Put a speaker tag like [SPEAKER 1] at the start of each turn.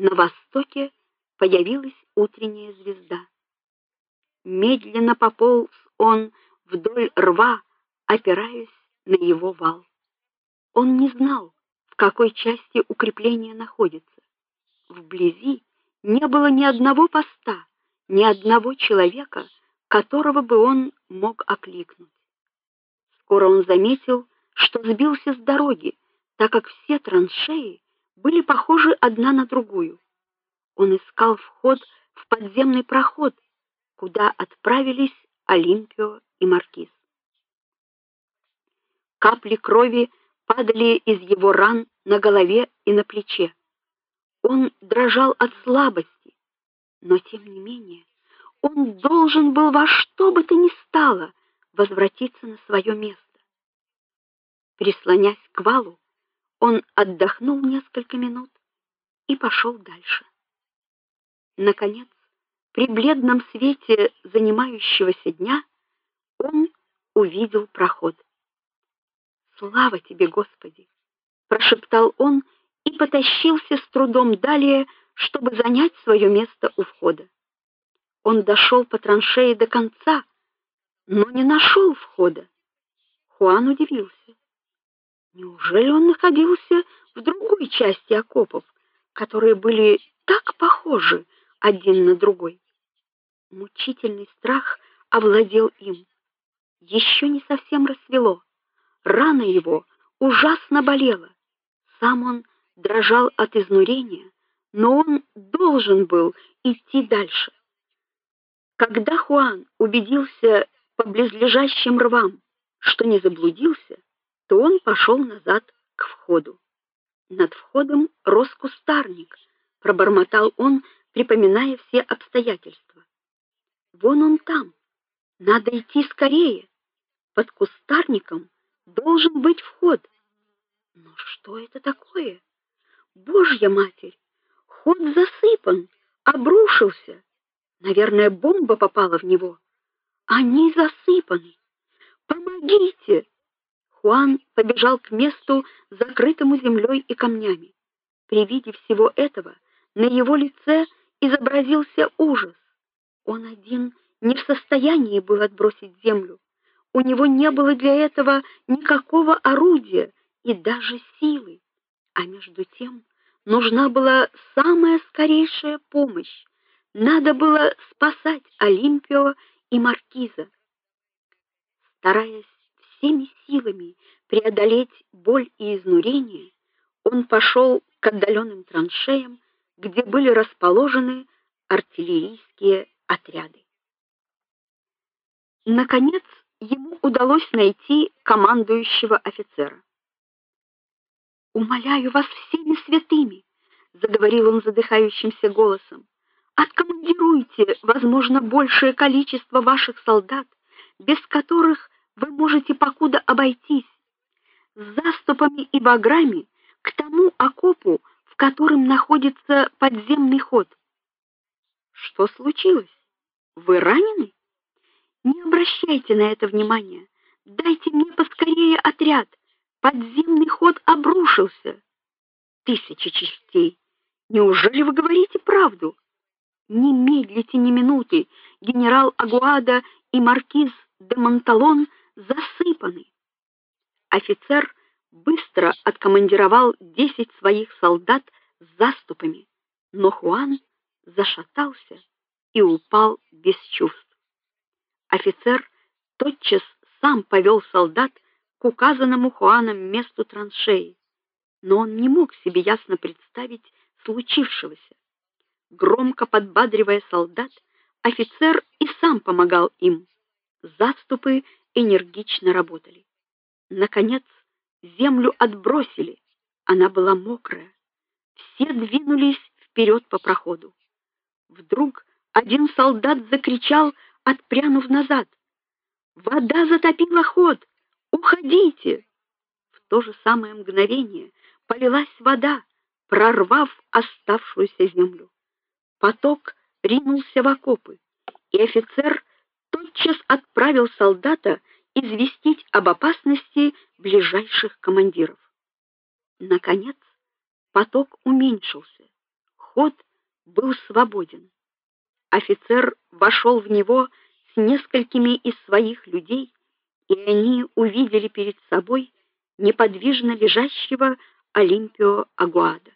[SPEAKER 1] на востоке появилась утренняя звезда. Медленно пополз он вдоль рва, опираясь на его вал. Он не знал, в какой части укрепления находится. Вблизи не было ни одного поста, ни одного человека, которого бы он мог окликнуть. Скоро он заметил, что сбился с дороги, так как все траншеи были похожи одна на другую. Он искал вход в подземный проход, куда отправились Олимпио и Маркиз. Капли крови падали из его ран на голове и на плече. Он дрожал от слабости, но тем не менее он должен был во что бы то ни стало возвратиться на свое место. Прислонясь к валу, он отдохнул несколько минут и пошел дальше. Наконец, при бледном свете занимающегося дня он увидел проход. Слава тебе, Господи, прошептал он и потащился с трудом далее, чтобы занять свое место у входа. Он дошел по траншее до конца, но не нашел входа. Хуан удивился. Неужели он находился в другой части окопов, которые были так похожи один на другой? Мучительный страх овладел им. Еще не совсем рассвело. Рана его ужасно болела. Сам он дрожал от изнурения, но он должен был идти дальше. Когда Хуан убедился по близлежащим рвам, что не заблудился, то он пошел назад к входу. Над входом рос кустарник, пробормотал он, припоминая все обстоятельства. Вон он там. Надо идти скорее. Под кустарником должен быть вход. Но что это такое? Божья Матерь! Ход засыпан, обрушился. Наверное, бомба попала в него. Они засыпаны. Помогите! Хуан побежал к месту, закрытому землей и камнями. При виде всего этого на его лице изобразился ужас. Он один не в состоянии был отбросить землю. У него не было для этого никакого орудия и даже силы. А между тем нужна была самая скорейшая помощь. Надо было спасать Олимпио и маркиза. Стараясь всеми силами преодолеть боль и изнурение, он пошел к отдаленным траншеям, где были расположены артиллерийские отряды. Наконец, ему удалось найти командующего офицера. Умоляю вас всеми святыми, заговорил он задыхающимся голосом. Откомандируйте, возможно, большее количество ваших солдат, без которых вы можете покуда обойтись, с заступами и баграми к тому окопу, в котором находится подземный ход. Что случилось? Вы ранены? Не обращайте на это внимания. Дайте мне поскорее отряд. Подземный ход обрушился. Тысячи частей. Неужели вы говорите правду? Не медлите ни минуты. Генерал Агуада и маркиз де Монталон засыпаны. Офицер быстро откомандировал десять своих солдат с заступами, но Хуан зашатался и упал без чувств. Офицер тотчас сам повел солдат к указанному Хуаном месту траншеи, но он не мог себе ясно представить случившегося. Громко подбадривая солдат, офицер и сам помогал им. Заступы энергично работали. Наконец, землю отбросили. Она была мокрая. Все двинулись вперед по проходу. Вдруг один солдат закричал отпрянув назад. Вода затопила ход. Уходите. В то же самое мгновение полилась вода, прорвав оставшуюся землю. Поток ринулся в окопы, и офицер тотчас отправил солдата известить об опасности ближайших командиров. Наконец, поток уменьшился. ход был свободен. Офицер вошел в него с несколькими из своих людей, и они увидели перед собой неподвижно лежащего Олимпио Агуада.